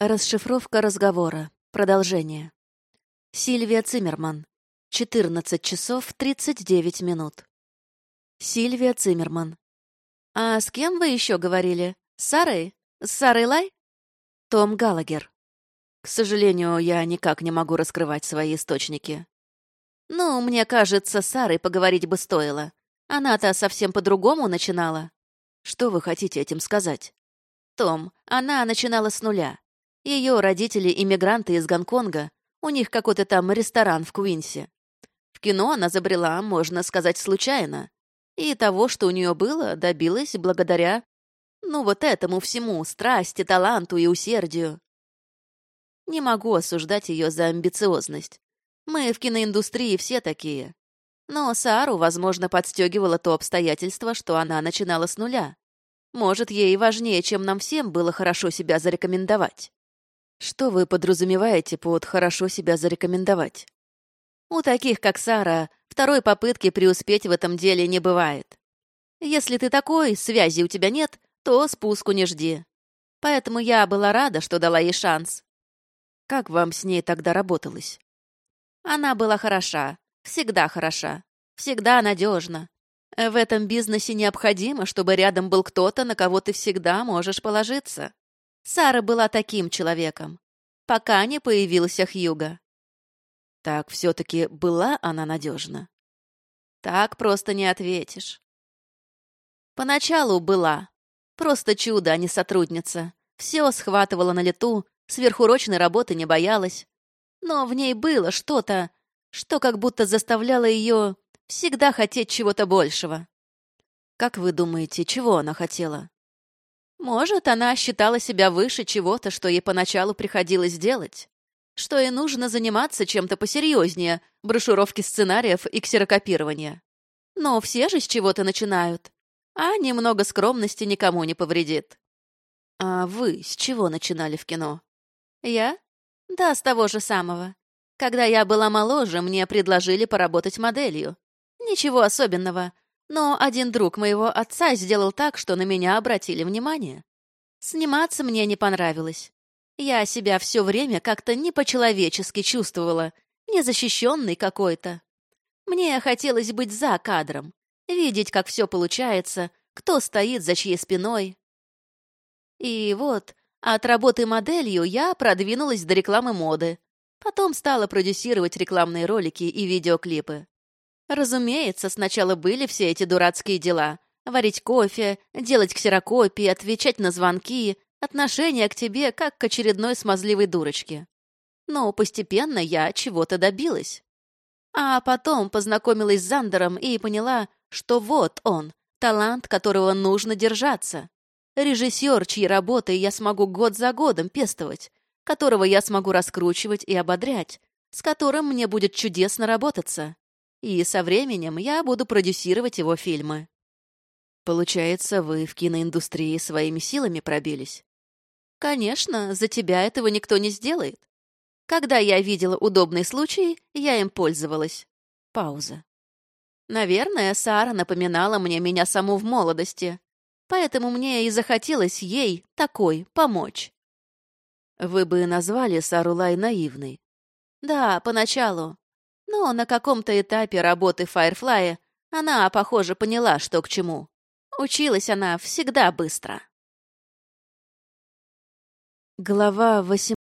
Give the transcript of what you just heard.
Расшифровка разговора. Продолжение. Сильвия Циммерман. 14 часов 39 минут. Сильвия Циммерман. «А с кем вы еще говорили? С Сарой? С Сарой Лай?» Том Галагер. К сожалению, я никак не могу раскрывать свои источники. Ну, мне кажется, с Сарой поговорить бы стоило. Она-то совсем по-другому начинала. Что вы хотите этим сказать? Том, она начинала с нуля. Ее родители — иммигранты из Гонконга. У них какой-то там ресторан в Куинсе. В кино она забрела, можно сказать, случайно. И того, что у нее было, добилась благодаря... Ну, вот этому всему, страсти, таланту и усердию. Не могу осуждать ее за амбициозность. Мы в киноиндустрии все такие. Но Сару, возможно, подстегивало то обстоятельство, что она начинала с нуля. Может, ей важнее, чем нам всем было хорошо себя зарекомендовать. Что вы подразумеваете под «хорошо себя зарекомендовать»? У таких, как Сара, второй попытки преуспеть в этом деле не бывает. Если ты такой, связи у тебя нет, то спуску не жди. Поэтому я была рада, что дала ей шанс. Как вам с ней тогда работалось? Она была хороша, всегда хороша, всегда надежна. В этом бизнесе необходимо, чтобы рядом был кто-то, на кого ты всегда можешь положиться. Сара была таким человеком, пока не появился Хьюга. Так все-таки была она надежна? Так просто не ответишь. Поначалу была. Просто чудо, а не сотрудница. Все схватывала на лету, сверхурочной работы не боялась. Но в ней было что-то, что как будто заставляло ее всегда хотеть чего-то большего. Как вы думаете, чего она хотела? Может, она считала себя выше чего-то, что ей поначалу приходилось делать. Что ей нужно заниматься чем-то посерьезнее брошюровки сценариев и ксерокопирования. Но все же с чего-то начинают. А немного скромности никому не повредит. А вы с чего начинали в кино? Я? Да, с того же самого. Когда я была моложе, мне предложили поработать моделью. Ничего особенного, но один друг моего отца сделал так, что на меня обратили внимание. Сниматься мне не понравилось. Я себя все время как-то не по-человечески чувствовала, незащищенной какой-то. Мне хотелось быть за кадром, видеть, как все получается, кто стоит за чьей спиной. И вот, от работы моделью я продвинулась до рекламы моды. Потом стала продюсировать рекламные ролики и видеоклипы. Разумеется, сначала были все эти дурацкие дела. Варить кофе, делать ксерокопии, отвечать на звонки, отношения к тебе, как к очередной смазливой дурочке. Но постепенно я чего-то добилась. А потом познакомилась с Зандером и поняла, что вот он, талант, которого нужно держаться. Режиссер, чьи работы я смогу год за годом пестовать, которого я смогу раскручивать и ободрять, с которым мне будет чудесно работаться и со временем я буду продюсировать его фильмы. Получается, вы в киноиндустрии своими силами пробились? Конечно, за тебя этого никто не сделает. Когда я видела удобный случай, я им пользовалась. Пауза. Наверное, Сара напоминала мне меня саму в молодости, поэтому мне и захотелось ей, такой, помочь. Вы бы назвали Сару Лай наивной. Да, поначалу. Но на каком-то этапе работы Firefly она, похоже, поняла, что к чему. Училась она всегда быстро. Глава 18